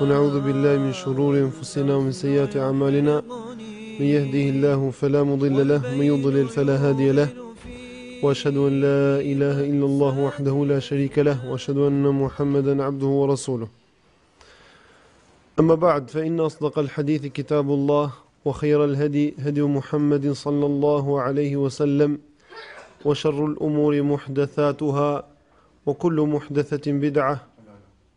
ونعوذ بالله من شرور أنفسنا ومن سيئات أعمالنا من يهده الله فلا مضل له من يضلل فلا هادي له وأشهد أن لا إله إلا الله وحده لا شريك له وأشهد أن محمدا عبده ورسوله أما بعد فإن أصدق الحديث كتاب الله وخير الهدي هدي محمد صلى الله عليه وسلم وشر الأمور محدثاتها وكل محدثة بدعة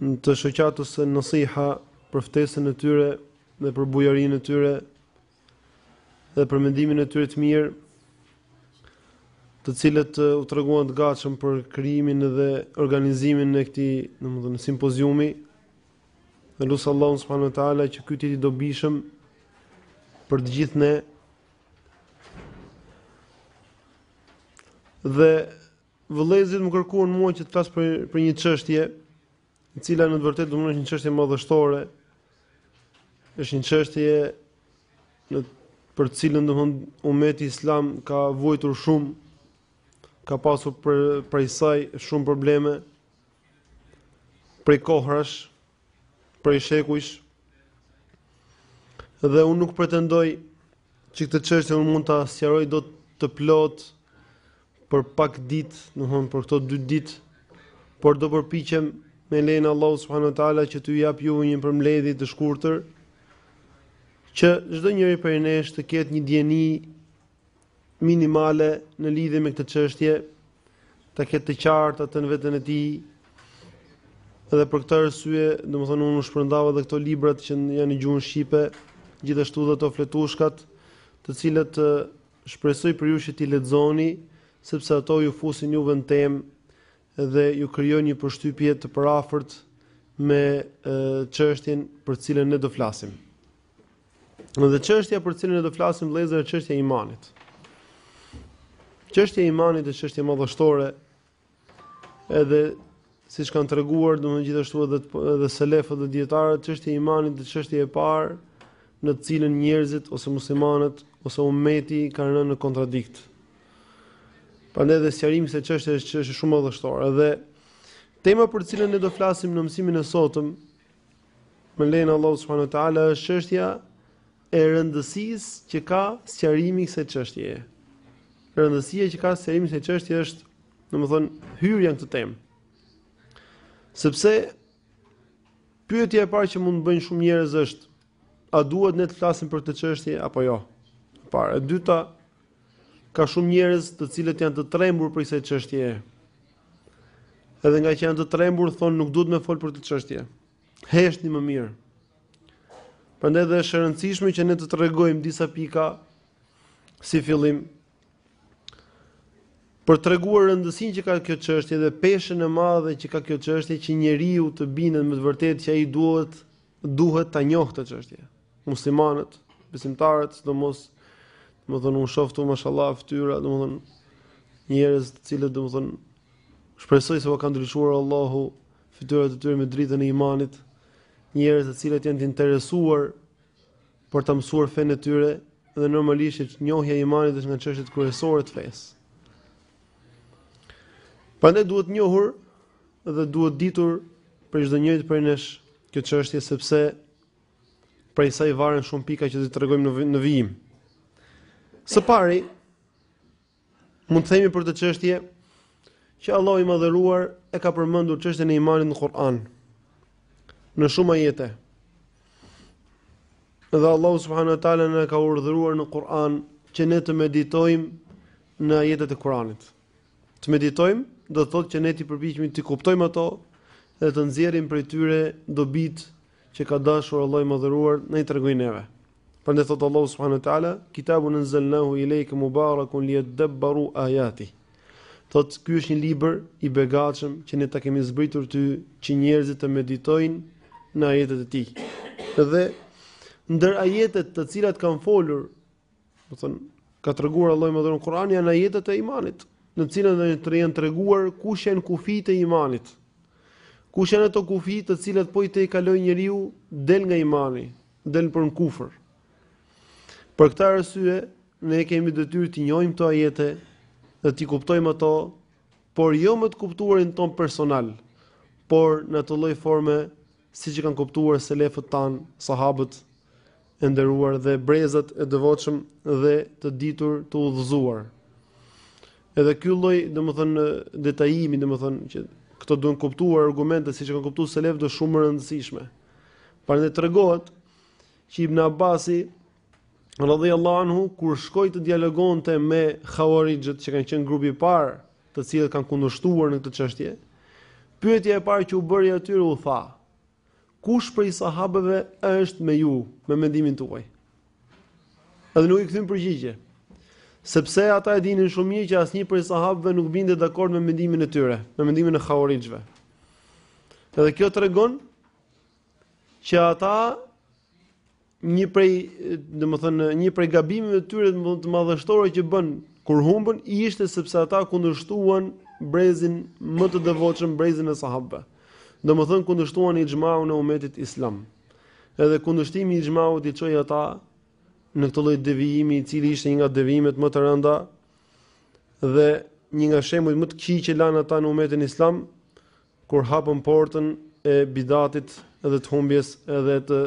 të shoqatës Nasiha për ftesën e tyre dhe për bujarinë e tyre dhe për mendimin e tyre të mirë, të cilët u treguan të gatshëm për krijimin dhe organizimin e këtij, domethënë simpoziumi. Dhe lusim Allahun subhanuhu teala që ky të jetë i dobishëm për të gjithë ne dhe Vëllezërit më kërkuan mua që të flas për për një çështje, e cila në të vërtetë domethënë është një çështje madhështore. Është një çështje për të cilën domethënë umeti islam ka vuajtur shumë, ka pasur prej saj shumë probleme prej kohërash, prej shekujsh dhe unë nuk pretendoj që këtë çështje unë mund ta sqaroj dot të plot për pak ditë, domethënë për këto dy ditë, por do përpiqem me lejen e Allahut subhanahu wa taala që t'ju jap ju një përmbledhje të shkurtër që çdo njeri prej nesh të ketë një dijeni minimale në lidhje me këtë çështje të ketë të qartë atë në veten e tij. Edhe për këtë arsye, domethënë unë u shpërndava edhe këto librat që janë në gjuhën shqipe, gjithashtu edhe ato fletushkat, të cilat shpresoj prej jush që t'i lexoni, sepse ato ju fusin juve në temë dhe ju krijojnë një përshtypje të përafërt me çështjen për të cilën ne do flasim. Dhe çështja për cilën do të flasim vëllezër është çështja e imanit. Çështja e imanit është çështje madhështore. Edhe siç kanë treguar domethënë gjithashtu edhe edhe selefët dhe dijetarët, çështja e imanit është çështja e parë në të cilën njerëzit ose muslimanët ose ummeti kanë rënë në kontradikt. Prandaj dhe sqarimi i kësaj çështje është çështje shumë madhështore. Edhe tema për të cilën ne do flasim në mësimin e sotëm Me lejen e Allahut subhanahu wa taala është çështja e rëndësisë që ka sqarimi i kësaj çështjeje. Rëndësia që ka sqarimi i kësaj çështje është, domethënë, hyrja në këtë temë. Sepse pyetja e parë që mund të bëjnë shumë njerëz është a duhet ne të flasim për këtë çështje apo jo? E para, e dyta, Ka shumë njerëz të cilët janë të trembur prej kësaj çështje. Edhe ngaqë janë të trembur thonë nuk duhet me fol për këtë çështje. Heshtni më mirë. Prandaj dhe është e rëndësishme që ne të tregojmë disa pika si fillim për treguar rëndësinë që ka kjo çështje dhe peshën e madhe që ka kjo çështje që njeriu të bindet me të vërtetë që ai duhet duhet të njohë këtë çështje. Muslimanët, besimtarët, sidomos, domethënë u shoh këtu mashallah fytyra, domethënë njerëz të cilët domethënë shpresoj se u ka ndriçuar Allahu fytyrat e tyre me dritën e imanit, njerëz të cilët janë të interesuar për të mësuar fenë e tyre dhe normalisht që njohja e imanit është nga çështjet kryesore të fesë. Prandaj duhet njohur Dhe duhet ditur për çdo njëri prej nesh kjo çështje sepse prej saj varen shumë pika që do t'i tregojmë në vijim. Së pari, mund të themi për këtë çështje që Allahu i madhëruar e ka përmendur çështjen e imanit në Kur'an në shumë ajete. Dhe Allahu subhanahu wa taala na ka urdhëruar në Kur'an që ne të meditojmë në ajetet e Kur'anit. Të meditojmë do të thotë që ne të përpiqemi t'i kuptojmë ato dhe të nxjerrim prej tyre dobitë që ka dashur Allahu i Madhëruar na i tregojë neve. Prandaj thotë Allahu subhanahu wa taala, "Kitabun anzalnahu ilayka mubarakun liyadabbaru ayati." Thotë, ky është një libër i begatshëm që ne ta kemi zbritur ty që njerëzit të meditojnë në ajetet e tij. Dhe ndër ajetet të cilat kanë folur Domethënë, ka treguar Allahu i Madhëruar në Kur'an, janë ajetet e imanit, në të cilat na i ka treguar kush janë kufijtë e imanit. Kush janë ata kufij të cilët po t'i kalojë njeriu del nga imani, del për në kufër. Për këtë arsye, ne kemi detyrë të njohim këto ajete dhe t'i kuptojmë ato, por jo me të kuptuarit tonë personal, por në atë lloj forme siç i kanë kuptuar selefët tanë, sahabët, e nderuar dhe brezat e devotshëm dhe të ditur të udhëzuar. Edhe ky lloj, domethënë detajimi, domethënë që këto duhen kuptuar argumentet siç i kanë kuptuar selefët është shumë e rëndësishme. Prandaj tregohet që Ibn Abbasi radhiyallahu anhu kur shkoi të dialogonte me Khawarijët që kanë qenë grupi i parë, të cilët kanë kundërshtuar në këtë çështje, pyetja e parë që u bëri atyre u tha: Kush prej sahabëve është me ju me mendimin tuaj? Edhe nuk i kthyen përgjigje. Sepse ata e dinin shumë mirë që asnjë prej sahabëve nuk binte dakord me mendimin e tyre, me mendimin e Khawarijve. Edhe kjo tregon që ata një prej, domethënë, një prej gabimeve të tyre të madhështore që bënë kur humbën ishte sepse ata kundërshtuan brezin më të devotshëm, brezin e sahabëve. Domethënë kundërshtuan ixhmaun e umetit islam. Edhe kundërshtimi i ixhmaut i çoi ata në këtë lloj devijimi, i cili ishte një nga devijimet më të rënda dhe një nga shembujt më të këqij që lanë ata në umetin islam, Kur hapën portën e bidatit dhe të humbjes dhe të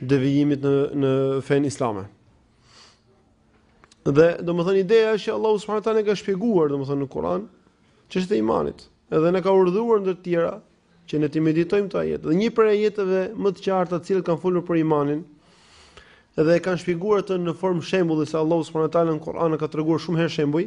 devijimit në në fen islame. Dhe domethënë ideja është që Allahu subhanahu wa taala ka shpjeguar domethënë në Kur'an çështën e imanit, edhe na ka urdhëruar ndër të tjera që ne të meditojmë këto ajete. Dhe një prej ajeteve më të qarta të cilat kanë folur për imanin dhe e kanë shpjeguar atë në formë shembulli se Allahu subhanahu wa taala në Kur'an ka treguar shumë herë shembuj,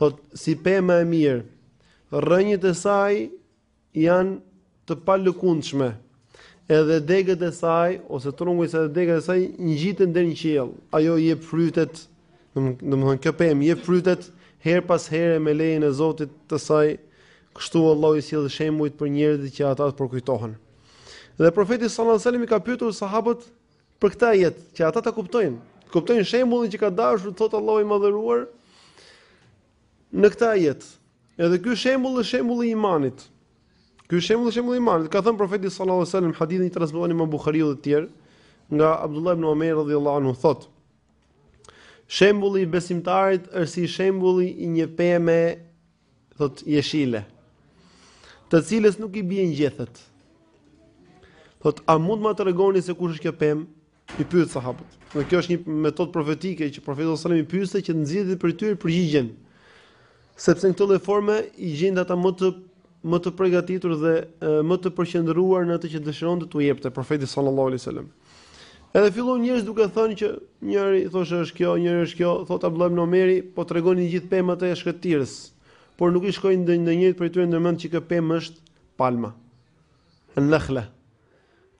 Thot, si pema e mirë, rënjët e saj janë të palëkundshme, edhe degët e saj, ose trungu i saj dhe degët e saj, ngjiten deri në qiell. Ajo jep frytet, domethënë, kjo pemë, jep frytet, her pas herë me lejën e Zotit të saj, kështu Allahu i sjell shembujt për njerëzit që ata të përkujtohen. Dhe profeti sallallahu alajhi wasallam i ka pyetur sahabët, Për këtë ajet që ata ta kuptojnë, të kuptojnë shembullin që ka dashur të thotë Allahu i madhëruar në këtë ajet. Edhe ky shembull është shembulli i imanit. Ky shembull është shembulli i imanit. Ka thënë profeti sallallahu alajhi wasallam hadithin që transmeton Imam Buhariu dhe të tjerë nga Abdullah ibn Umar radhiyallahu anhu thot Shembulli i besimtarit është si shembulli i një peme thot jeshile, të cilës nuk i bien gjethet. Thot, a mund ma tregoni se kush është kjo pem? I pyet sahabët. Dhe kjo është një metod profetike që profeti sallallahu alaihi wasallam i pyeste që të nxiste prej tyre përgjigjen. Sepse në këtë lloj forme i gjente ata më të më të përgatitur dhe më të përqendruar në atë që dëshironte t'u jepte profeti sallallahu alaihi wasallam. Edhe filluan njerëzit duke thënë që njëri thoshte është kjo, njëri është kjo, thotë Abdullah ibn Omeri, po tregonin gjithë pemët e shkretëtirës, por nuk i shkoi ndonjërit prej tyre ndërmend që kjo pemë është palma. Al-Nakhla.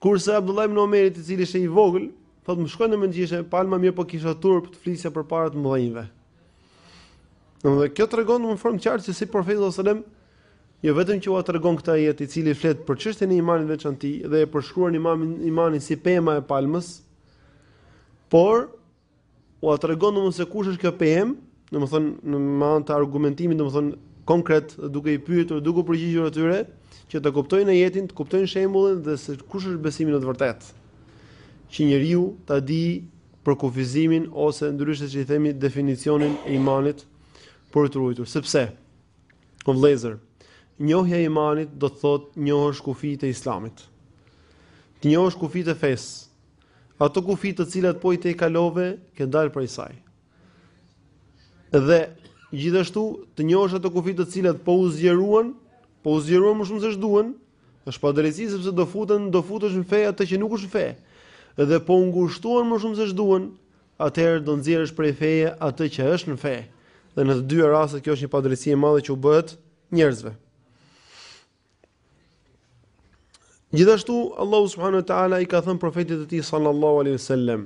Kurse Abdullah ibn Omeri, i cili ishte i vogël, thotë më shkoi ndërmend që ishte palma, mirëpo kisha turp të flisja përpara të mëdhenjve. Dhe kjo tregon në formë qartë se si profeti sallallahu alajhi wasallam Jo vetëm që ua tregon këtë ajet i cili flet për çështjen e imanit veçanti dhe e përshkruan imanin imanin si pema e palmës, por ua tregon domethënë se kush është kjo pemë, domethënë në me anë të argumentimit domethënë konkret duke i pyetur, duke u përgjigjur atyre që të kuptojnë ajetin, të kuptojnë shembullin dhe se kush është besimi në të vërtetë. Që njeriu ta di për kufizimin ose ndryshe që i themi definicionin e imanit për ta ruajtur. Sepse o vëllezër, njohja e imanit do të thotë të njohësh kufijtë e islamit. Të njohësh kufijtë e fesë. Ato kufij të cilat po i tejkalove, ke dalë prej saj. Dhe gjithashtu të njohësh ato kufij të cilat po u zgjeruan, po u zgjeruan më shumë se ç'duan, Është padrejtësi sepse do futen, do futesh në fe atë që nuk është në fe. Dhe po u ngushtuan më shumë se ç'duhen, atëherë do nxjerrësh prej feje atë që është në fe. Dhe në të dya rastet kjo është një padrejtësi e madhe që u bëhet njerëzve. Gjithashtu Allahu subhanahu wa taala i ka thënë profetit të tij sallallahu alaihi wasallam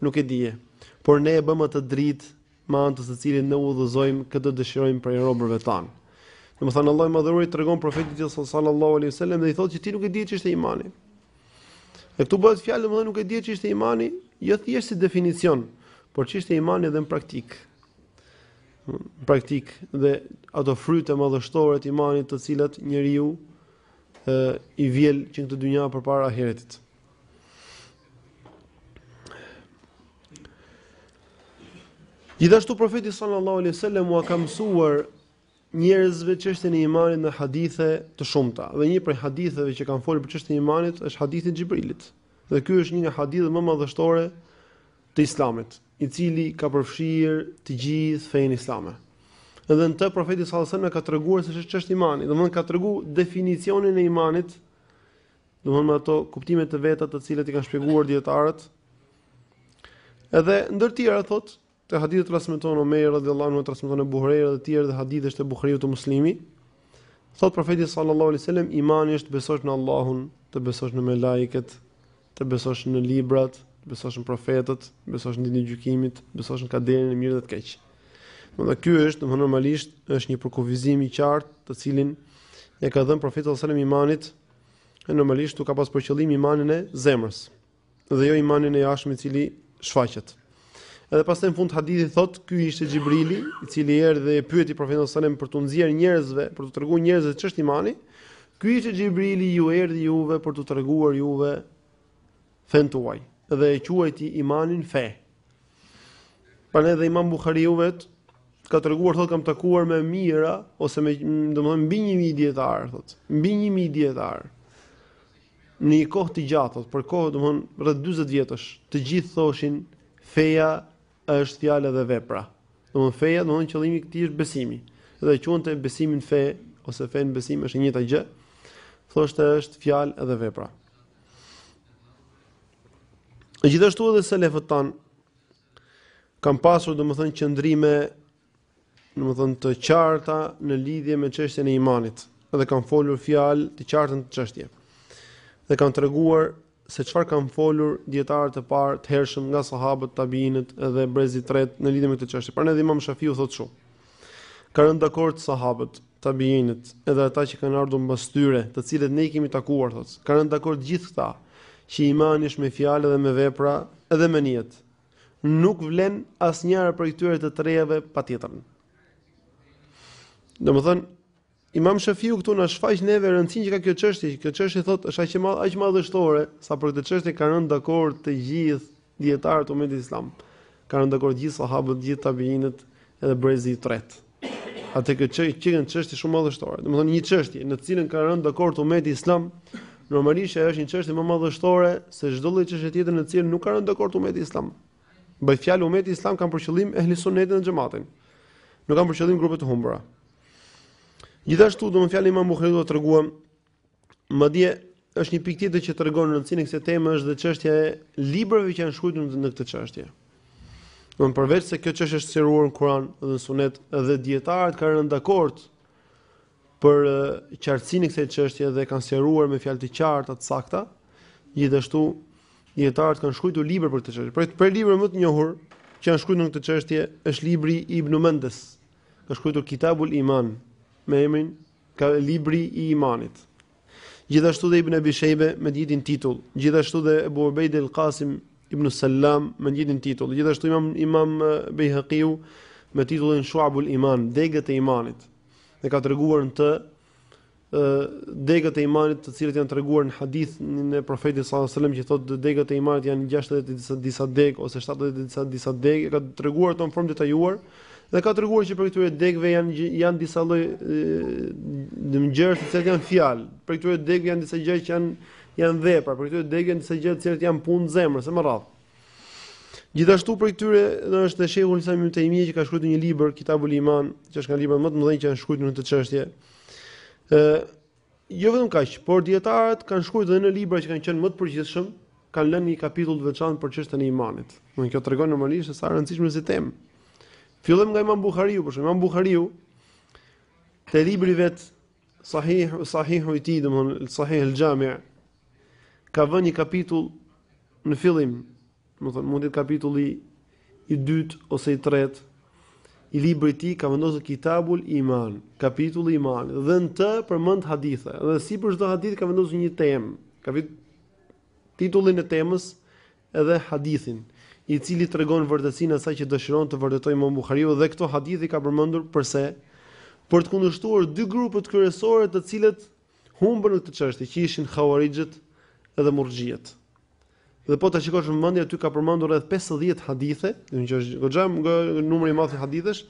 Nuk e dije. Por ne e bëmë atë dritë me anë të së cilit ne udhëzojmë kë të dëshirojmë prej robërve tanë. Domethënë Allahu i Madhëruar i tregon profetit të tij sallallahu alaihi wasallam dhe i thotë që ti nuk e di ç'është imani. Dhe këtu bëhet fjalë domethënë nuk e di ç'është imani, jo thjesht si definicion, por ç'është imani edhe në praktik. Në praktik dhe ato fryte madhështore të imanit të cilat njeriu ë i vjel që në këtë dynjë përpara ahiretit. Gjithashtu profeti sallallahu alaihi wasallam ua ka mësuar njerëzve çështjen e imanit në hadithe të shumta. Dhe një prej haditheve që kanë folur për çështjen e imanit është hadithi i Xhibrilit. Dhe ky është një nga hadithet më madhështore të Islamit, i cili ka përfshirë të gjithë fenë islame. Dhe në të profeti sallallahu alaihi wasallam ka treguar se ç'është imani, domthonë ka treguar definicionin e imanit Domthon me ato kuptime të veta të cilat i kanë shpjeguar dijetarët. Edhe ndër tjera thot, te hadithi e transmeton Omer radhiyallahu anhu transmeton Buhariu dhe të tjerë dhe hadithi është te Buhariu, te Muslimi. Thot profeti sallallahu alaihi wasallam imani është të besosh në Allahun, të besosh në melajket, të besosh në librat, të besosh në profetët, të besosh në ditën e gjykimit, të besosh në kaderin e mirë dhe të keq. Domthonë ky është, domthonë normalisht është një përkufizim i qartë, të cilin e ka dhënë profeti sallallahu alajhi wasallam imanit E normalisht këtu ka pas për qëllim imanin e zemrës dhe jo imanin e jashtëm i cili shfaqet. Edhe pastaj në fund hadithi thot, ky ishte Xhibrili, i cili erdhi dhe e pyeti profetin sallallahu alajhi wasallam për t'u nxjerr njerëzve, për t'u treguar njerëzve ç'është imani. Ky ishte Xhibrili, ju erdhi juve për t'u treguar juve fenë tuaj dhe e quajti imanin fe. Prandaj dhe Imam Buhariu vetë ka treguar thotë kam takuar me mijëra ose me domethënë mbi 1000 dijetarë thotë, mbi 1000 dijetarë. Në një kohë të gjatë, për kohë domethënë rreth 40 vjetësh, të gjithë thoshin feja Është fjalë dhe vepra. Domthon feja, domthon qëllimi i këtij është besimi. Dhe quante besimin fe ose fenë besim është e njëjta gjë. Thoshte është fjalë dhe vepra. Gjithashtu edhe selefët tanë kanë pasur domethënë qëndrime dhe me thënie të qarta në lidhje me çështjen e imanit, dhe kanë folur fjalë të qarta në këtë çështje, dhe kanë treguar se çfarë kanë folur dijetarët e parë të hershëm nga sahabët, tabiinët dhe brezi i tretë në lidhje me këtë çështje. Pra edhe Imam Shafiu thotë kështu, ka rënë dakord sahabët, tabiinët edhe ata që kanë ardhur mbas tyre, të cilët ne i kemi takuar thotë, ka rënë dakord gjithë këta, që imani është me fjalë dhe me vepra edhe me nijet, nuk vlen asnjëra prej këtyre të trejave pa tjetrën. Domethënë Imam Shafiu këtu na shfaq neve rëndësinë që ka kjo çështje, kjo çështje thotë është aq e madhe, aq madhështore, sa për këtë çështje kanë rënë dakord të gjithë dijetarët e umetit islam. Kanë rënë dakord gjithë sahabët, gjithë tabiinët, edhe brezi i tretë. atëherë kjo çështje që ka qenë çështje shumë madhështore. Domethënë një çështje në të cilën ka rënë dakord ummeti islam, normalisht ajo është një çështje më madhështore se çdo lloj çështje tjetër në të cilën nuk kanë rënë dakord ummeti islam. Me fjalën ummeti islam kam për qëllim ehli sunnetin dhe xhamatin. Nuk kam për qëllim grupe të humbura. Gjithashtu dhe te fjala e Imam Buhariut e treguam Madje është një pikë tjetër që tregon rëndësinë e kësaj teme është dhe çështja e librave që janë shkruar në këtë çështje. Domethënë përveç se kjo çështje është sqaruar në Kur'an dhe në Sunet dhe dijetarët kanë rënë dakord për qartësinë e kësaj çështje dhe kanë sqaruar me fjalë të qarta të sakta, gjithashtu dijetarët kanë shkruar libra për këtë çështje. Prej prej librave më të njohur që janë shkruar në këtë çështje është libri i Ibn Mendes, ka shkruar Kitabul Iman me emrin libri i imanit. Gjithashtu dhe Ibn Abi Shejbe me të njëjtin titull, gjithashtu dhe Ebu Ubejd El Kasim Ibn Salam me të njëjtin titull, gjithashtu imam, imam Bejhakiu me titullin Shuabul Iman, degët e imanit, dhe ka treguar në të degët e imanit të cilat janë treguar në hadithin e profetit sallallahu alajhi wasallam që thotë degët e imanit janë 60 e disa degë ose 70 e disa degë e ka treguar ato në formë të detajuar Dhe ka treguar që prej këtyre degëve janë janë disa lloj gjëra të cilat janë fjalë. Prej këtyre degëve janë disa gjëra që janë janë vepra, prej këtyre degëve janë disa gjëra të cilat janë punë e zemrës, e me radhë. Gjithashtu prej këtyre është shejhul islam ibn Tejmije që ka shkruar një libër Kitabul Iman, që është nga librat më të mëdhenj që janë shkruar në këtë çështje. Ë Jo vetëm kaq, por dijetarët kanë shkruar edhe në libra që kanë qenë më të përgjithshëm, kanë lënë një kapitull të veçantë për çështjen e imanit. Domethënë kjo tregon normalisht se sa e rëndësishme është kjo temë. Fillojmë nga Imam Buhariu, por Imam Buhariu te libri vet Sahih Sahihu i tij, domethënë Sahih al-Jami' ka vënë një kapitull në fillim Domethënë, mundit kapitulli i dytë ose i tretë, i librit të tij ka vendosur kitabul iman, kapitulli i imanit, dhe në të përmend hadithe, dhe sipër çdo hadithi ka vendosur një temë, ka vit titullin e temës edhe hadithin, i cili tregon vërtetësinë e asaj që dëshiron të vërtetojë Imam Buhariu, dhe këto hadithe i ka përmendur përse, për të kundërshtuar dy grupet kryesore të cilat humbën në këtë çështje, që ishin havarixhët edhe murxhiet. Dhe po ta shikosh me vëmendje aty ka përmendur rreth 50 hadithe, do të thotë goxha numër i madh hadithesh,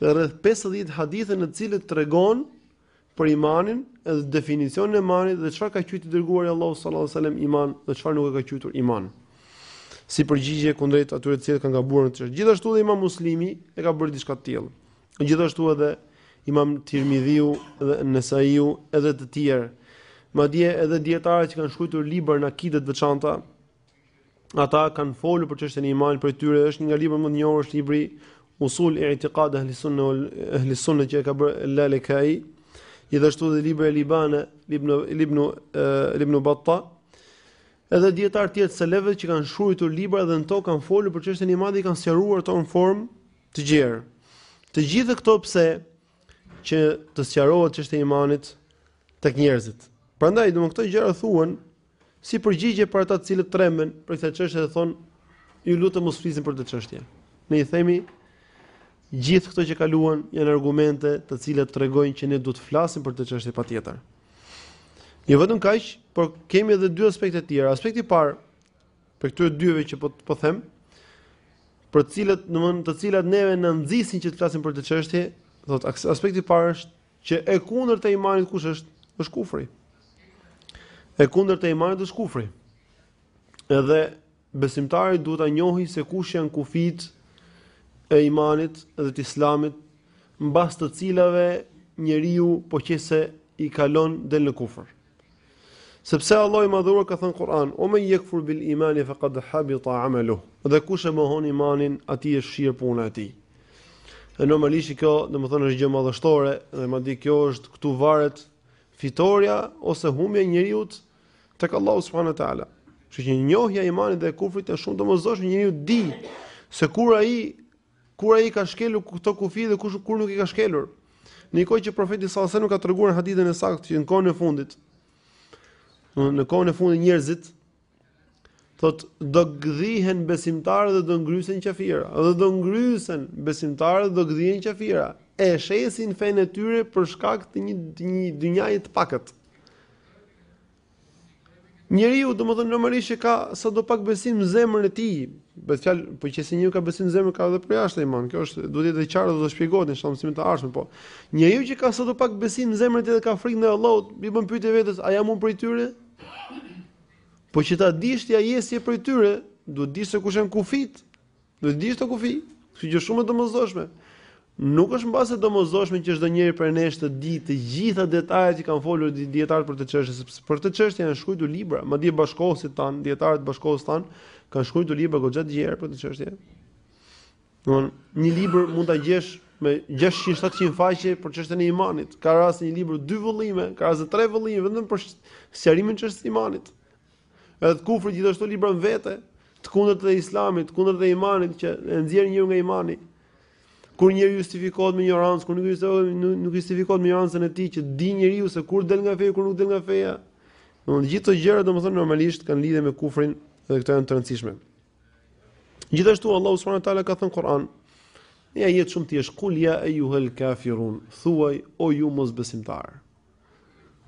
rreth 50 hadithe në të cilët tregon për imanin, edhe definicionin e imanit dhe çfarë ka quajt i dërguari i Allahut sallallahu alaihi wasallam iman dhe çfarë nuk e ka quajtur iman. Si përgjigje kundrejt atyre të cilët kanë gabuar në këtë çështje. Gjithashtu dhe Imam Muslimi e ka bërë diçka të tillë. Gjithashtu edhe Imam Tirmidhiu dhe Nesaiu edhe të tjerë. Madje edhe dijetarët që kanë shkruar libra në akide të veçanta, ata kanë folur për çështjen e imanit, prej tyre është një nga librat më të njohur është libri Usul Itiqad ahli sunne wal ahli sunne që e ka bërë Lalekai, gjithashtu edhe libri El Ibane Ibn Ibn Ibn Batta. Edhe dijetarë të tjerë selefë që kanë shkruar libra dhe në to kanë folur për çështjen e imanit, kanë sqaruar ato në formë Të gjerë. Të gjitha këto pse që të sqarohet çështja e imanit tek njerëzit. Prandaj domethënë këto gjëra thuhen si përgjigje për ata të cilët tremben për këtë çështje dhe thonë ju lutem mos flisni për këtë çështje. Ne i themi gjithë këto që kaluan janë argumente të cilat tregojnë që ne duhet të flasim për këtë çështje patjetër. Jo vetëm kaq, por kemi edhe dy aspekte të tjera. Aspekti i parë Prej këtyre dyve që po po them, për të cilat, domethënë, të cilat neve na nxisin që të flasim për këtë çështje, domethënë aspekti i parë është që e kundërta e imanit kush është? Është kufri. E kundërta e imanit është kufri. Edhe besimtari duhet ta njohë se kush janë kufijtë e imanit dhe të islamit, mbas të cilave njeriu po qe se i kalon del në kufër. Sepse Allahu i Madhëruar ka thënë në Kur'an: "Ue men yekfur bil imani faqad habita amaluh." Dhe kush e mohon imanin, atij është fshirë puna e tij. Dhe normalisht kjo, domethënë është gjë madhështore dhe madje kjo është këtu varet fitorja ose humbja e njeriu tek Allahu subhanahu wa taala. Kështu që njohja e imanit dhe e kufrit është shumë e domosdoshme njeriu të dijë se kur ai Kur ai ka shkelur këto kufi dhe kush kur nuk i ka shkelur. Në një kohë që profeti sallallahu alajhi wasallam ka treguar në hadithin e saktë që në kohën e fundit në kohën e fundit njerëzit thotë do gdhihen besimtarë dhe do ngrysen qafira dhe do ngrysen besimtarë dhe do gdhihen qafira e shesin fenë e tyre për shkak të një të një dynjaje të pakët Njeriu domethënë normalisht që ka sa do pak besim në zemrën e tij, bëhet fjalë po qe se njeriu ka besim në zemrën ka edhe për jashtë iman. Kjo është duhet të jetë e qartë dhe do të shpjegohet në shpjegimin e ardhshëm, po. Njeriu që ka sa do pak besim në zemrën e tij dhe ka frikë ndaj Allahut, i bën pyetje vetes, a jam unë prej tyre? Po që ta dish ti a je ti prej tyre, duhet të dish se kush janë kufijtë. Duhet të dish këta kufij, kjo është shumë e domosdoshme. Nuk është mbase domosdoshme që çdo njeri prej nesh t'i di të gjitha detajet që kanë folur dijetarët për këtë çështje, sepse për këtë çështje janë shkruar libra, madje bashkëkohësit tanë, dijetarët bashkëkohës tanë kanë shkruar libra goxha të gjerë për këtë çështje. Domethënë, një libër mund ta gjesh me 600-700 faqe për çështjen e imanit. Ka raste një libër dy vëllime, ka raste tre vëllime vetëm për sqarimin e çështjes së imanit. Edhe te kufri gjithashtu libra më vete, të kundërt të Islamit, të kundërt të imanit që e nxjerr njeriun nga imani. Kur njeriu justifikohet me ignorancë, kur nuk justifikohet nuk justifikohet me ignorancën e tij që të dijë njeriu se kur del nga feja, kur nuk del nga feja. Domethënë gjithë këto gjëra domethënë normalisht kanë lidhje me kufrin dhe këto janë të rëndësishme. Gjithashtu Allahu subhanahu wa taala ka thënë në Kur'an, një ajet shumë i thjeshtë kul ja ayyuhal kafirun, thuaj o ju mosbesimtar.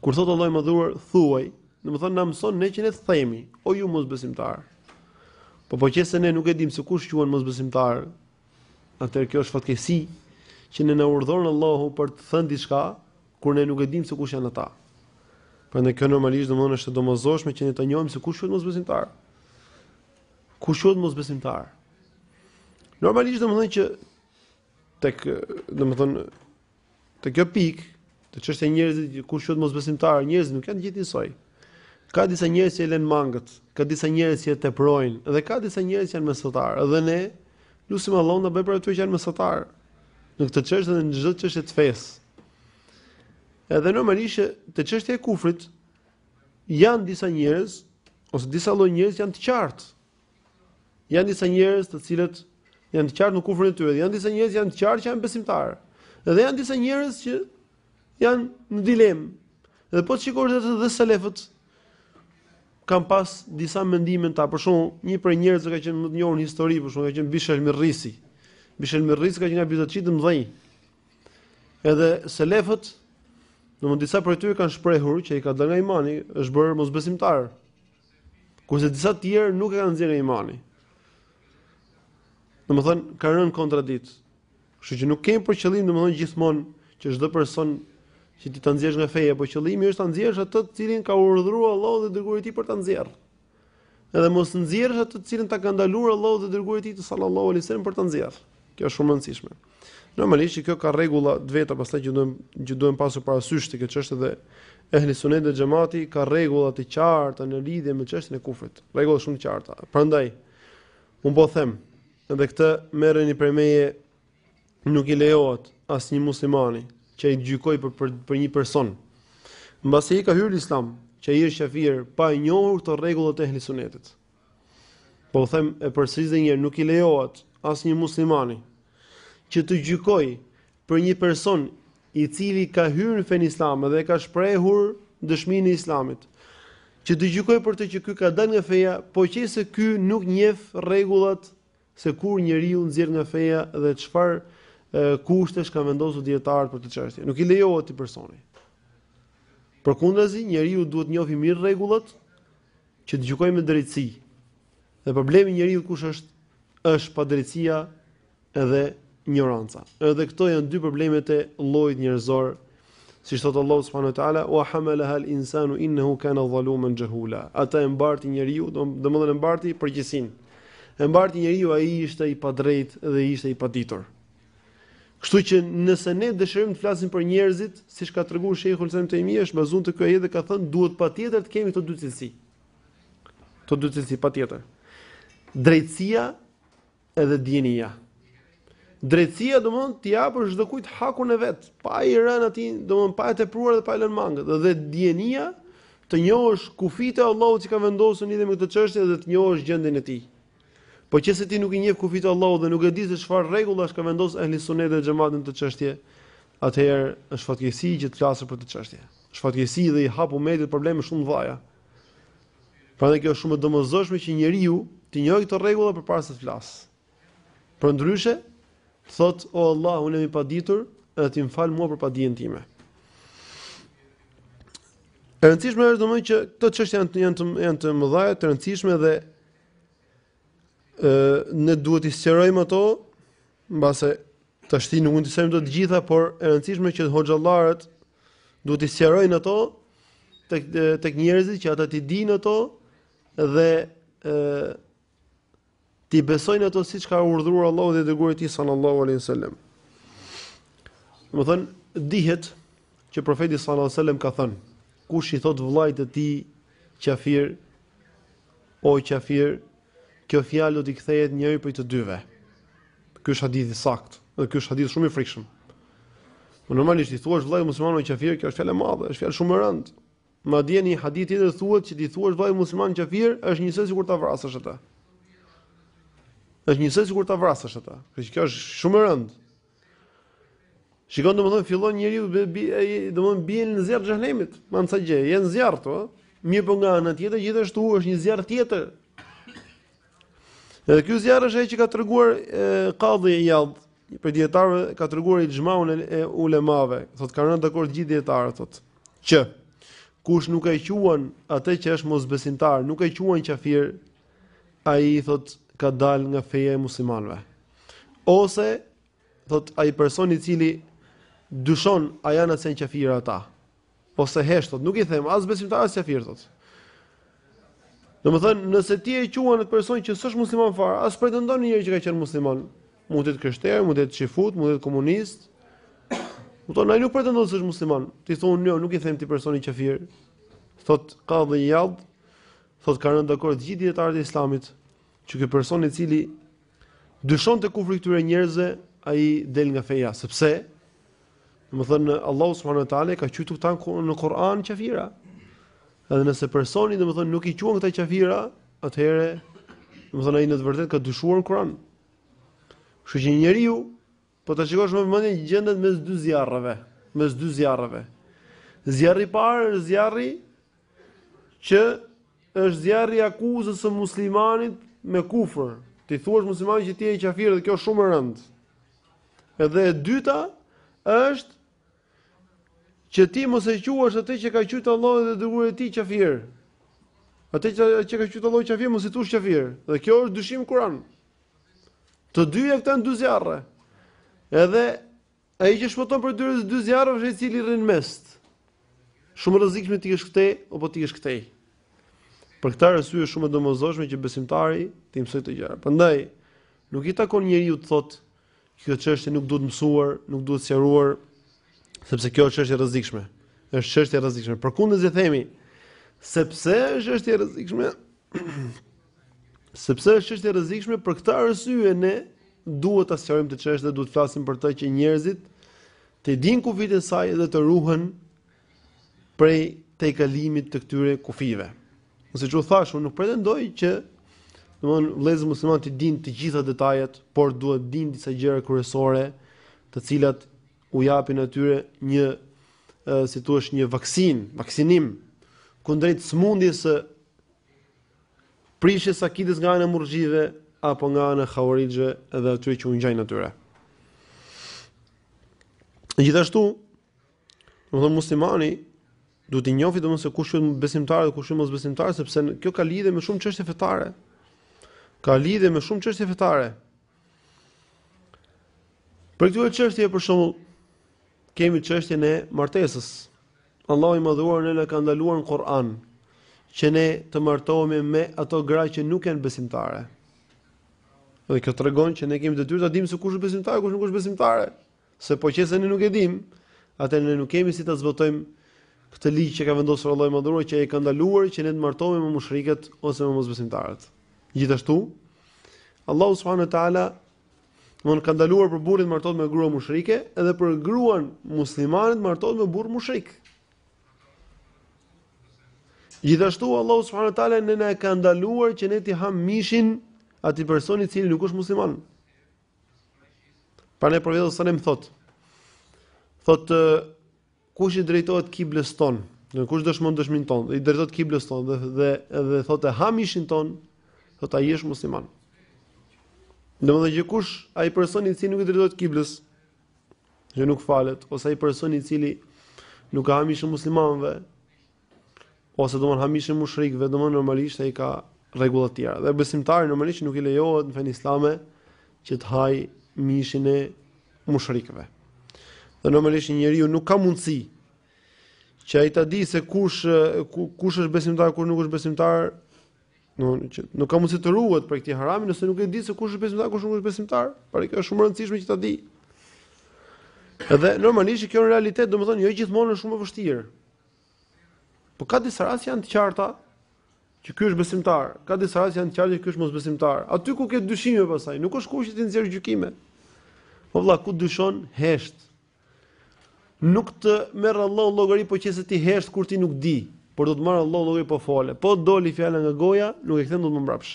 Kur thotë Allahu i Madhuar, thuaj, domethënë na mëson ne që ne të themi, o ju mosbesimtar. Po po qe se ne nuk e dimë se kush quhen mosbesimtar, atëherë kjo është fatkeqësi që ne na urdhëron Allahu për të thënë diçka kur ne nuk e dimë se kush janë ata. Prandaj kjo normalisht domethënë është e domosdoshme që ne të njohim se kush quhet mosbesimtar. Kush quhet mosbesimtar? Normalisht domethënë që tek domethënë Te kjo pikë, te çështja e njerëzve kush quhet mosbesimtar, njerëzit nuk janë të gjithë njësoj. Ka disa njerëz që lënë mangët, ka disa njerëz që teprojnë dhe ka disa njerëz që janë mesatar. Dhe ne lusim Allahun na bëjë prej atyre që janë mesatar. Në këtë çështje dhe në çdo çështje të fesë. Edhe normalisht te çështja e kufrit janë disa njerëz ose disa lloj njerëz janë të qartë. Janë disa njerëz të cilët janë të qartë në kufrin e tyre, janë disa njerëz janë të qartë që janë besimtarë. Dhe janë disa njerëz që janë në dilemë. Dhe po të shikosh edhe vetë selefët kanë pas disa mendime ta, për shembull një prej njerëzve që ka qenë më të njohur në histori, për shembull ka qenë Bishr el Merisi. Bishr el Merisi ka qenë nga bidatçinjtë e mëdhenj. Edhe selefët, domethënë disa prej tyre janë shprehur që ai ka dalë nga imani, është bërë mosbesimtar. Kurse disa të tjerë nuk e kanë nxjerrë nga imani. Domethënë ka rënë kontradikt. Kështu që nuk kemi për qëllim domethënë gjithmonë që çdo person që ti ta nxjerrësh nga feja, por qëllimi është ta nxjerrësh atë të cilin ka urdhëruar Allahu dhe i dërguari i tij për ta nxjerrë. Edhe mos nxjerrësh atë të cilin ta ka ndaluar Allahu dhe i dërguari i tij sallallahu alaihi wasallam për ta nxjerrë. Kjo është shumë e rëndësishme. Normalisht që kjo ka rregulla të veta, pastaj që duhen që duhen pasur parasysh tek kjo çështje dhe ehli suneti dhe xhamati ka rregulla të qarta në lidhje me çështjen e kufrit. Rregulla shumë të qarta. Prandaj unë po them, edhe këtë merreni prej meje nuk i lejohet asnjë muslimani që të gjykojë për, për për një person. Mbasi ai ka hyrë në Islam, që ai është kafir pa e njohur këto rregulla të ehli sunetit. Po them e përsëris dhe një herë, nuk i lejohet asnjë muslimani që të gjykojë për një person i cili ka hyrë në fenë islame dhe ka shprehur dëshminë e islamit, që të gjykojë për të që ky ka dalë nga feja, po qe se ky nuk njeh rregullat se kur njeriu nxirret nga feja dhe çfarë kushtesh kanë vendosur dijetarët për këtë çështje. Nuk i lejohet këtij personi. Përkundazi, njeriu duhet të njohë mirë rregullat Që të gjykojë me drejtësi. Dhe problemi i njeriut kush është? Është padrejtësia edhe injoranca. Edhe këto janë dy probleme të llojit njerëzor, siç thotë Allahu subhanahu wa taala, "Wa hamalaha al-insanu innahu kana zaluman jahula." Atë e mbarti njeriu, domethënë e mbarti përgjegjësinë. E mbarti njeriu, ai ishte i padrejtë dhe ishte i paditur. Kështu që nëse ne dëshirojmë të flasim për njerëzit, siç ka treguar Shejhul Islam Ibn Tejmije, është bazuar te ky ajet dhe ka thënë duhet patjetër të kemi këto dy cilësi. Këto dy cilësi patjetër. Drejtësia edhe dituria. Drejtësia domethënë t'i japësh çdokujt hakun e vet, pa i rënë atij, domethënë pa e tepruar dhe pa e lënë mangët. Dhe dituria të njohësh kufijtë e Allahut që ka vendosur në lidhje me këtë çështje dhe të njohësh gjendjen e tij. Po qe se ti nuk i njeh kufijtë e Allahut dhe nuk e di se çfarë rregullash ka vendosur Ehli Sunneti dhe Xhamati në këtë çështje, atëherë është fatkeqësi që të flasësh për këtë çështje. Është fatkeqësi dhe i hap umetit probleme shumë të mëdha. Prandaj kjo është shumë e domosdoshme që njeriu të njohë këto rregulla përpara se të flasë. Përndryshe, thotë o Allah, unë jam i paditur, edhe ti më fal mua për padijen time. E rëndësishme është domethënë që këto çështje janë janë të janë të mëdha, të rëndësishme dhe ne duhet t'i sqarojmë ato, mbase tashti nuk mund t'i sqarojmë të gjitha, por e rëndësishme që hoxhallarët duhet t'i sqarojnë ato tek tek njerëzit që ata t'i dinë ato dhe ë t'i besojnë ato siç ka urdhëruar Allahu dhe i dërguari i tij sallallahu alaihi wasallam. Domethënë dihet që profeti sallallahu alaihi wasallam ka thënë kush i thotë vëllait të tij qafir O qafir, kjo fjalë do t'i kthehet njërit prej të dyve. Ky është hadith i saktë, dhe ky është hadith shumë i frikshëm. Po normalisht t'i thuash vëllait musliman o qafir, kjo është fjalë e madhe, është fjalë shumë e rëndë. Madje në një hadith tjetër thuhet që t'i thuash vëllait musliman qafir, është njësoj sikur ta vrasësh atë. Është njësoj sikur ta vrasësh atë. Kjo është shumë e rëndë. Shikon domethënë fillon njeriu domethënë bie në zjarr xhehenemit, me anca gjë, janë zjarr to, mirëpo nga ana tjetër gjithashtu është një zjarr tjetër. Edhe ky zjarr është ai që ka treguar Kadi Ijad, një prej dijetarëve ka treguar ixhmain e ulemave, thotë kanë rënë dakord gjithë dijetarët thotë që kush nuk e quan atë që është mosbesimtar, nuk e quan qafir, Ai thot ka dal nga feja e muslimanëve. Ose thot ai person i cili dyshon a janë a s'janë qafira ata. Ose hesht thot nuk i them as besimtar as qafir thot. Domethën nëse ti e quan atë person që s'është musliman fare, as pretendon njëherë që ka qenë musliman, mund të jetë krishter, mund të jetë çifut, mund të jetë komunist. Domethënë ai nuk pretendon se është musliman. Ti thua jo, nuk i them këtij personi qafir. Thot Kadi Ijad Thotë ka rënë dakord të gjithë dijetarët e Islamit që ky person i cili dyshon te kufri i këtyre njerëzve, ai del nga feja, sepse domethënë Allahu subhanahu wa taala i ka quajtur këta në Kur'an qafira. Edhe nëse personi domethënë nuk i quan këta qafira, atëherë domethënë ai në të vërtetë ka dyshuar në Kur'an. Kështu që njeriu Po ta shikosh me vëmendje gjendet mes dy zjarreve, mes dy zjarreve. Zjarri i parë është zjarri që është zjarri i akuzës së muslimanit me kufër. T'i thuash muslimanit që ti je kafir dhe kjo është shumë e rëndë. Edhe e dyta është Që të mos e quash atë që ka quajtur Allahu dhe i dërguari i tij qafir. Atë që, që ka quajtur Allahu qafir, mos i thuash qafir. Dhe kjo është dyshim në Kur'an. Të dyja këto janë dy zjarre. Edhe ai që shpëton prej këtyre dy zjarreve është ai i cili rri në mes. Shumë e rrezikshme të jesh këtej, apo të jesh këtej. Për këtë arsye është shumë e domosdoshme që besimtari t'i mësojë këto gjëra. Prandaj, nuk i takon njeriut të thotë, Kjo çështje nuk duhet mësuar, nuk duhet sqaruar, sepse kjo është çështje e rrezikshme. Është çështje e rrezikshme. Përkundazi themi, sepse është çështje e rrezikshme, sepse është çështje e rrezikshme për këtë arsye ne duhet ta sqarojmë këtë çështje dhe duhet të flasim për të që njerëzit t'i dinë kufijtë e saj dhe të ruhen prej tejkalimit të këtyre kufijve. Siç ju thashë, unë nuk pretendoj që domethënë vëllezërit muslimanë t'i dinë të gjitha detajet, por duhet të dinë disa gjëra kryesore të cilat u japin atyre një, e, si të thuash një vaksinë, vaksinim, kundrejt sëmundjes së prishjes së akides nga ana e murxhive, apo nga ana e havarixhëve edhe atyre që u ngjajnë atyre. Gjithashtu, Domethënë muslimani duhet të njohë domosë se kush është besimtar dhe kush është mosbesimtar sepse kjo ka lidhje me shumë çështje fetare. Ka lidhje me shumë çështje fetare. Për këto çështje për shembull kemi çështjen e martesës. Allahu i madhuar ne na ka ndaluar në Kur'an që ne të martohemi me ato gra që nuk janë besimtare. Dhe kjo tregon që ne kemi detyrë ta dimë se kush është besimtar, kush nuk është besimtare. Se po qe se ne nuk e dimë, atëherë ne nuk kemi si ta zbatojmë këtë ligj që ka vendosur Allahu i Madhëruar që ai ka ndaluar që ne të martohemi me mushrikët ose me mosbesimtarët. Gjithashtu, Allahu subhanahu wa taala domthon ka ndaluar për burrin të martohet me grua mushrike edhe për gruan muslimane të martohet me burrë mushrik. Gjithashtu Allahu subhanahu wa taala ne na ka ndaluar që ne të ham mishin e atij personi i cili nuk është musliman. Prandaj profeti sallallahu alajhi wasallam thotë thotë kush i drejtohet kiblës ton, do kush dëshmon dëshmin ton, i drejtohet kiblës ton dhe dhe edhe thotë ha mishin ton, thotë ai është musliman. Domethënë që kush ai person i cili nuk i drejtohet kiblës, që nuk falet ose ai person i cili nuk e ha mishin e muslimanëve, ose domthon ha mishin e mushrikëve, domthon normalisht ai ka rregulla të tjera. Dhe besimtarit normalisht nuk i lejohet në fenë islame që të haj mishin e mushrikëve. Dhe normalisht njeriu nuk ka mundësi që ai ta di se kush kush është besimtar, kush nuk është besimtar, domthon që nuk ka mundësi të ruhet prej këtij harami nëse nuk e di se kush është besimtar, kush nuk është besimtar. Pra kjo është shumë e rëndësishme që ta di. Dhe normalisht kjo në realitet domethënë jo gjithmonë është shumë e vështirë. Po ka disa raste janë të qarta që ky është besimtar, ka disa raste janë të qarta që ky është mosbesimtar. Aty ku ke dyshime pastaj, nuk është kusht që ti të nxjerrësh gjykime. Po vëlla, ku dyshon, hesht. Nuk të merr Allahu llogari po qe se ti hesht kur ti nuk di, por do të marr Allahu llogari po fole. Po doli fjala nga goja, nuk e kthen dot më mbrapsh.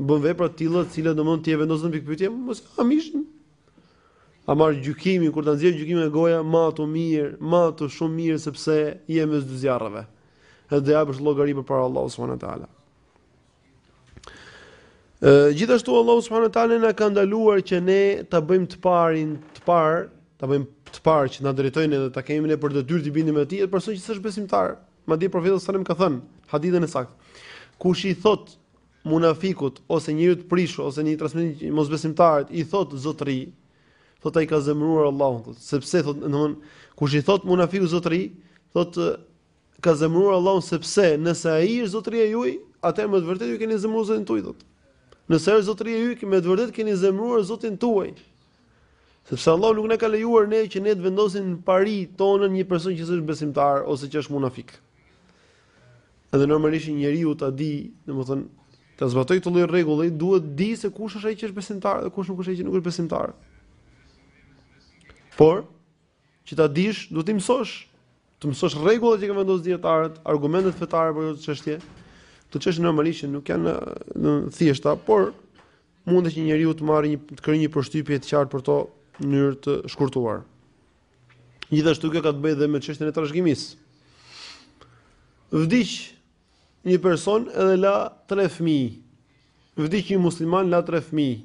bën vepra të tilla, të cilat domthon ti e vendos në pikëpyetje, mos ia ha mishin. Ama gjykimin kur ta nxjerr gjykimin nga goja, mate mirë, mate shumë mirë sepse je mes dy zjarreve. Edhe do japësh llogari përpara Allahut subhanahu wa taala. Ë gjithashtu Allahu subhanahu wa taala na ka ndaluar që ne ta bëjmë të parin, të parë, ta bëjmë të parë që na drejton dhe ta kemi ne për detyrë t'i bindemi atij, një person që s'është besimtar. Madje profeti sallallahu alajhi wasallam ka thënë në hadithin e saktë. Kush i thotë munafikut ose njeriu të prishur ose në një transmetim që mosbesimtarit i thotë zotëri, thotë ai ka zemëruar Allahun, thotë, sepse thotë, domthon, kush i thotë munafikut zotëri, thotë ka zemëruar Allahun sepse nëse ai është zotëria juaj, atëherë me të vërtetë ju keni zemëruar Zotin tuaj, thotë. Nëse është zotëria juaj, me të vërtetë keni zemëruar Zotin tuaj. Sepse Allahu nuk na ka lejuar ne që ne të vendosim në parinë tonë një person që s'është besimtar ose që është munafik. Edhe normalisht njeriu ta di, domethënë, ta zbatojë këtë lloj rregulli, duhet të di se kush është ai që është besimtar dhe kush nuk është ai që nuk është besimtar. Por Që ta dish, duhet të mësosh, të mësosh rregullat që kanë vendosur dijetarët, argumentet fetare për këtë çështje. Këto çështje normalisht që nuk janë të thjeshta, por mund të që njeriu të marrë një të krijojë një përshtypje të qartë për to në mënyrë të shkurtuar. Gjithashtu kjo ka të bëjë dhe me çështjen e trashëgimisë. Vdiq një person edhe la tre fëmijë. Vdiq një musliman la tre fëmijë.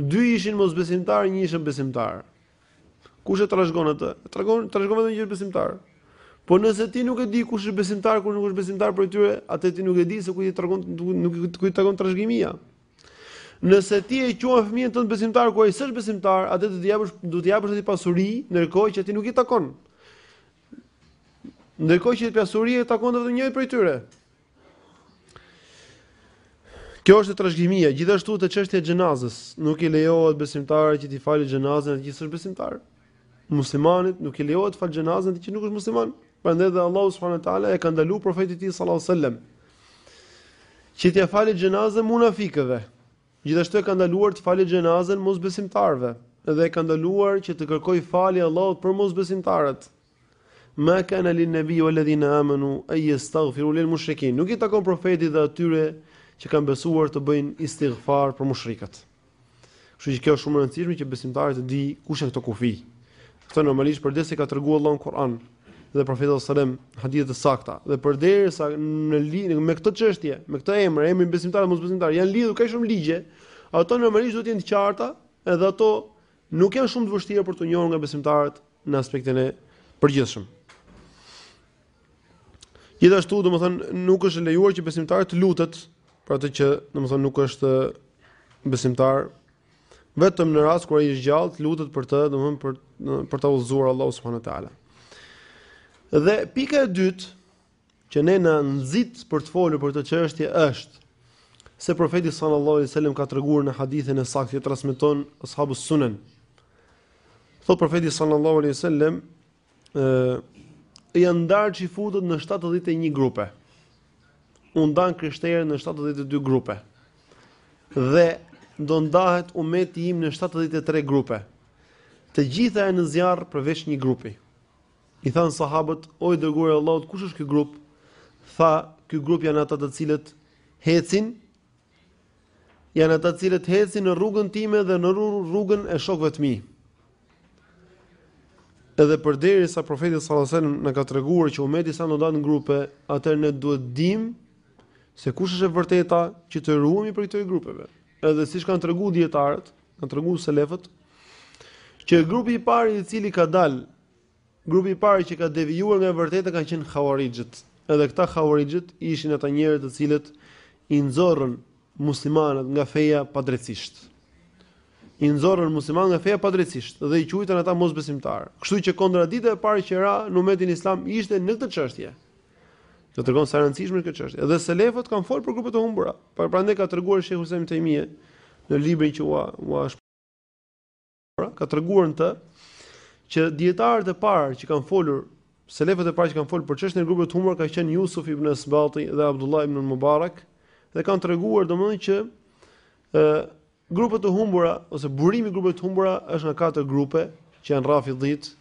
Dy ishin mosbesimtarë, një ishte besimtar. Kush e trashëgon atë? E trashëgon, trashëgon vetëm një besimtar. Po nëse ti nuk e di kush është besimtar, kush nuk është besimtar prej tyre, atëherë ti nuk e di se kujt i takon nuk kujt i takon trashëgimia. Nëse ti e quan fëmijën tënd besimtar kur ai s'është besimtar, atëherë do t'i japësh do t'i japësh atë pasuri, ndërkohë që atij nuk i takon. Ndërkohë që pasuria i takon vetëm njërit prej tyre. Kjo është te trashëgimia, gjithashtu te çështja e xhenazës, nuk i lejohet besimtarit që t'i falë xhenazën atij që s'është besimtar. Muslimanit nuk i lejohet të falë xhenazën atij që nuk është musliman. Prandaj dhe Allahu subhanahu wa taala e ka ndaluar profetin e tij sallallahu alajhi wasallam që t'i falë xhenazën munafikëve. Gjithashtu e ka ndaluar të falë xhenazën mosbesimtarëve dhe e ka ndaluar që të kërkojë falje Allahut për mosbesimtarët. Ma kana lin nabi wal ladhina amanu ay yastaghfiru lil mushrikin. Nuk i takon profetit dhe atyre që kanë besuar të bëjnë istighfar për mushrikët. Kështu që kjo është shumë e rëndësishme që besimtarët të dinë kush janë këto kufij. Këto normalisht përderisa i ka treguar Allahu në Kur'an dhe profeti sallallahu alajhi wasallam në hadithe të sakta dhe përderisa në lidhje me këtë çështje, me këtë emër, emrin besimtar dhe mosbesimtar, janë lidhur kaq shumë ligje, ato normalisht duhet të jenë të qarta, edhe ato nuk janë shumë të vështira për t'u njohur nga besimtarët në aspektin e përgjithshëm. Gjithashtu, domethënë, nuk është lejuar që besimtari të lutet për atë që, domethënë, nuk është besimtar, vetëm në rast kur ai është gjallë, të lutet për të, domethënë, për, për ta udhëzuar Allahu subhanahu wa taala. Dhe pika e dytë, që ne na nxit për të folur për këtë çështje është se profeti sallallahu alaihi wasallam ka treguar në hadithin e saktë që e transmetojnë ashabu sunen. Thotë profeti sallallahu alaihi wasallam janë ndarë çifutët në 71 grupe. U ndanë krishterët në 72 grupe. Dhe do ndahet umeti im në 73 grupe. Të gjitha janë në zjarr përveç një grupi. I thanë sahabët, o i dërguar i Allahut, kush është ky grup? Tha, ky grup janë ata të cilët hecin janë ata të cilët hecin në rrugën time dhe në rrugën e shokëve të mi. Edhe përderisa profeti sallallahu alajhi wasallam na ka treguar që umeti do ndahet në grupe, atëherë ne duhet dim se kush është e vërteta që të ruhemi prej këtyre grupeve. Edhe siç kanë treguar dijetarët, Kanë treguar selefët që grupi i parë i cili ka dalë, grupi i parë që ka devijuar nga e vërteta kanë qenë Hauarixhët. Edhe këta Hauarixhët ishin ata njerëz të cilët i nxorrën muslimanët nga feja padrejtësisht. I nxorrën muslimanët nga feja padrejtësisht dhe i quajtën ata mosbesimtarë. Kështu që kontradikta e parë që ra në umetin islam ishte në këtë çështje. Kjo të tregon sa e rëndësishme kjo çështje. Edhe selefët kanë folur për grupet e humbura. Pra prandaj ka treguar Shejhul Islam Tejmije në librin që ua ua pra, ka treguar në të që dijetarët e parë që kanë folur selefët e parë që kanë folur për çështjen e grupeve të humbura kanë qenë Jusuf ibn Asbati dhe Abdullah ibn Mubarak dhe kanë treguar domethënë që ë Grupet e humbura ose burimi i grupeve të humbura është nga katër grupe që janë Rafidhitë,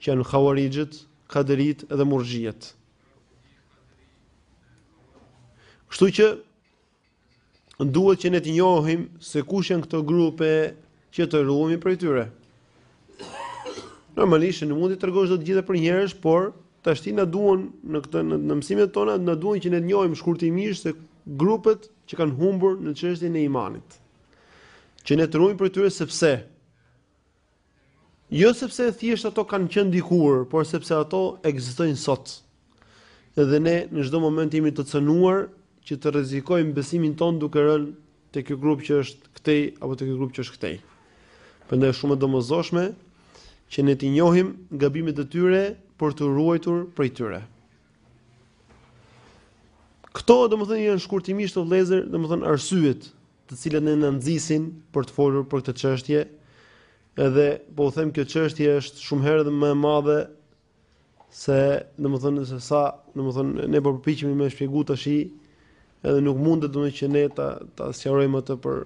që janë Hauarixhët, Kaderitë dhe Murxhiet. Kështu që duhet që ne të njohim se kush janë këto grupe që të ruhemi prej tyre. Normalisht nuk mund t'i tregosh dot të gjitha përnjëherësh, por tashti na duan në këtë në, në mësimet tona na duan që ne të njohim shkurtimisht se grupet që kanë humbur në çështjen e imanit. Që ne të ruhemi prej tyre sepse jo sepse thjesht ato kanë qenë dikur, por sepse ato ekzistojnë sot. Edhe ne në çdo moment jemi të cenuar që të rrezikojmë besimin tonë duke rënë te ky grup që është këtej apo te ky grup që është këtej. Prandaj është shumë e domosdoshme që ne të njohim gabimet e tyre për t'u ruajtur prej tyre. Këto domethënë janë shkurtimisht vëllezër, domethënë arsyet të cilat ne na nxisin për të folur për këtë çështje. Edhe po u them kjo çështje është shumë herë më e madhe se domethënë se sa domethënë ne po përpiqemi me shpjegu tash edhe nuk mundet domethënë që ne ta ta sqarojmë atë për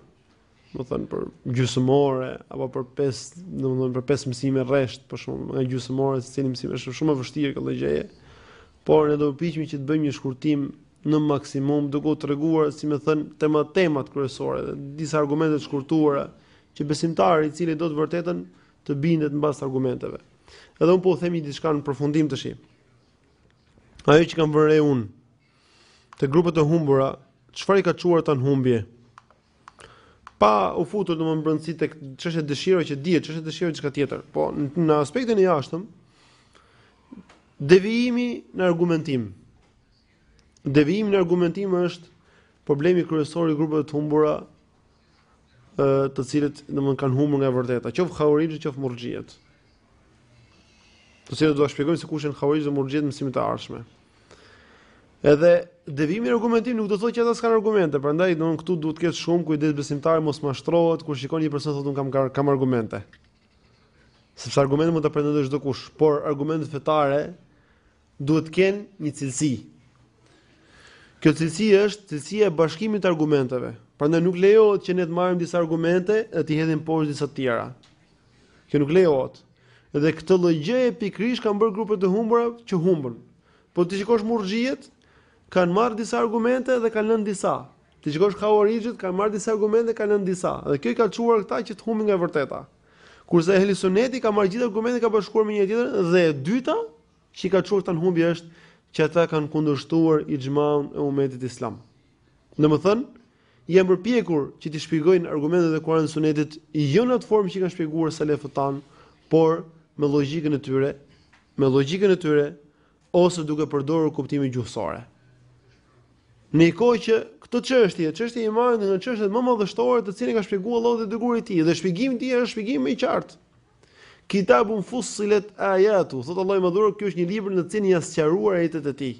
domethënë për gjysmë ore apo për pesë domethënë për pesë mësime rresht për shembull nga gjysmë ore secilin mësim është shumë e vështirë kjo gjë por ne do të përpiqemi që të bëjmë një shkurtim në maksimum duke u treguar si me thënë tema temat kryesore dhe disa argumente të shkurtuara që besimtari i cili do të vërtetën të bindet në bazë të argumenteve. Edhe un po u them një diçka në përfundim tash. Ajo që kam vënë re un te grupet e humbura, çfarë i ka çuar ata në humbje? Pa u futur domethënë në brendësi tek çështja e dëshirës që dihet, çështja e dëshirës diçka tjetër. Po në aspektin e jashtëm devijimi në argumentim. Devijimi në argumentim është problemi kryesor i grupeve të humbura të cilat domthon kanë humbur nga e vërteta, qoftë Hauarixhët, qoftë Murxhiet. Të cilët do ta shpjegojmë se kush janë Hauarixhët dhe Murxhiet në mësimet e ardhshme. Edhe devijimi në argumentim nuk do të thotë që ata s'kanë argumente, prandaj domthon këtu duhet të ketë shumë kujdes besimtari mos mashtrohet kur shikon një person thotë un kam kam argumente. Sepse argumente mund të pretendojë çdo kush, por argumentet fetare duhet të kenë një cilësi. Kjo cilësi është cilësia e bashkimit të argumenteve. Prandaj nuk lejohet që ne të marrim disa argumente e t'i hedhim poshtë disa të tjera. Kjo nuk lejohet. Dhe këtë lloj gjëje pikërisht kanë bërë grupet e humbura që humbën. Po t'i shikosh murxhiet, kanë marrë disa argumente dhe kanë lënë disa. T'i shikosh hauarixhët, kanë marrë disa argumente dhe kanë lënë disa. Dhe kjo i ka çuar këta që të humbin nga e vërteta. Kurse ehli suneti ka marrë gjithë argumentet i ka bashkuar me njëra-tjetrën dhe e dyta Që i ka çuar këta në humbje është që ata kanë kundërshtuar ixhmaun e umetit islam. Domethënë, janë përpjekur që t'i shpjegojnë argumentet e Kur'anit dhe Sunetit jo në atë formë që i kanë shpjeguar selefët tan, por me logjikën e tyre, me logjikën e tyre ose duke përdorur kuptime gjuhësore. Në një kohë që këtë çështje, çështja e imanit nga çështjet më madhështore të cilën e ka shpjeguar Allahu dhe i dërguari i tij dhe shpjegimi i tij është shpjegimi më i qartë. Kitabun fussilet ayatu, thot Allahu i madhëruar, ky është një libër në të cilin janë sqaruar ajetet e tij.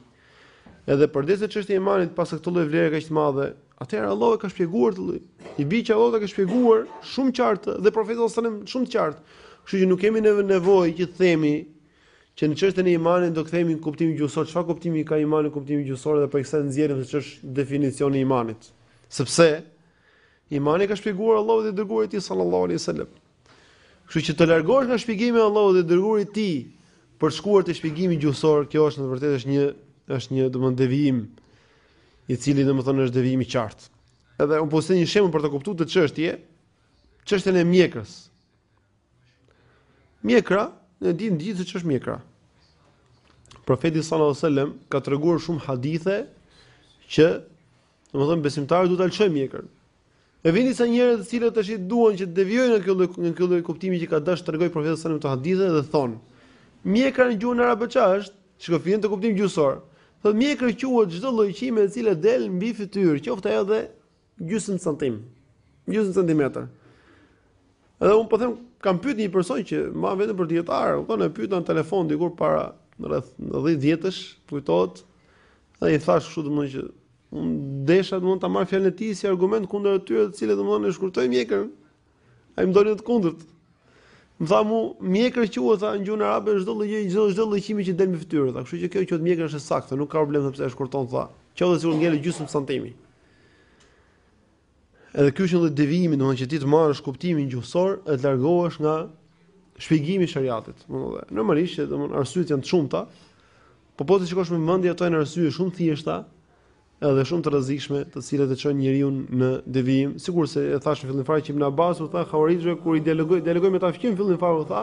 Edhe përderisa çështja e imanit paska këtë lloj vlere kaq të madhe, atëherë Allahu e ka shpjeguar të lloj. I bie që Allahu ta ketë shpjeguar shumë qartë dhe profeti sallallahu alajhi wasallam shumë të qartë. Kështu që nuk kemi nevojë që të themi që në çështjen e imanit do kthehemi në kuptimin gjuhësor, çfarë kuptimi ka imani në kuptimin gjuhësor dhe prej kësaj nxjerrim se ç'është definicioni i imanit. Sepse imanin e ka shpjeguar Allahu dhe i dërguari i tij sallallahu alajhi wasallam. Kështu që të largohesh nga shpjegimi i Allahut dhe të dërguarit të tij për të shkuar te shpjegimi gjuhësor, kjo është në të vërtetë është një është një domthon devijim i cili domthon është devijim i qartë. Edhe un po sjell një shembull për ta kuptuar këtë çështje, çështjen e mjekrës. Mjekra, ne e dimë të gjithë se ç'është mjekra. Profeti sallallahu alajhi wasallam ka treguar në shumë hadithe që Domethënë besimtarët duhet ta lëshojnë mjekrën. E vijnë disa njerëz të cilët tashi duan që të devijojnë nga ky lloj nga ky lloj kuptimi që ka dashur të tregojë profeti sallallahu alajhi wasallam në këto hadithe dhe thon. Mjekra në gjuhën arabe çfarë është? Shikojnë fjalën në kuptim gjuhësor. Thot mjekra quhet çdo lloj qime e cila del mbi fytyrë, qoftë ajo edhe gjysmë santim. Gjysmë centimetër. Edhe un po them, kam pyet një person që mban veten për dijetar, domthonë e pyeta në telefon dikur para rreth 10 vjetësh, kujtohet. Dhe i thash kështu domthonjë që un desha domthonjë ta marr fjalën e tij si argument kundër atyre të cilët domthonjë e shkurtojnë mjekrën. Ai më doli të kundërt. Më tha mu, mjekër quhet tha në gjuhën arabe, çdo lloj, çdo lloj qimi që del në fytyrë, tha, kështu që kjo quhet mjekër është saktë, nuk ka problem se pse e shkurton, tha, qoftë sikur ngelet gjysëm santimi. Edhe ky është një lloj devijimi, domethënë që ti të marrësh kuptimin gjuhësor e të largohesh nga shpjegimi i shariatit. Domethënë, normalisht që domethënë arsyet janë të shumta, por po të shikosh me vëmendje ato janë arsye shumë të thjeshta edhe shumë të rrezikshme, të cilat e çojnë njeriu në devijim, sikurse e thashë në fillim fare që Ibn Abbas u tha Khawarizëve kur i dialogoi dialogoi me ta që në fillim fare u tha,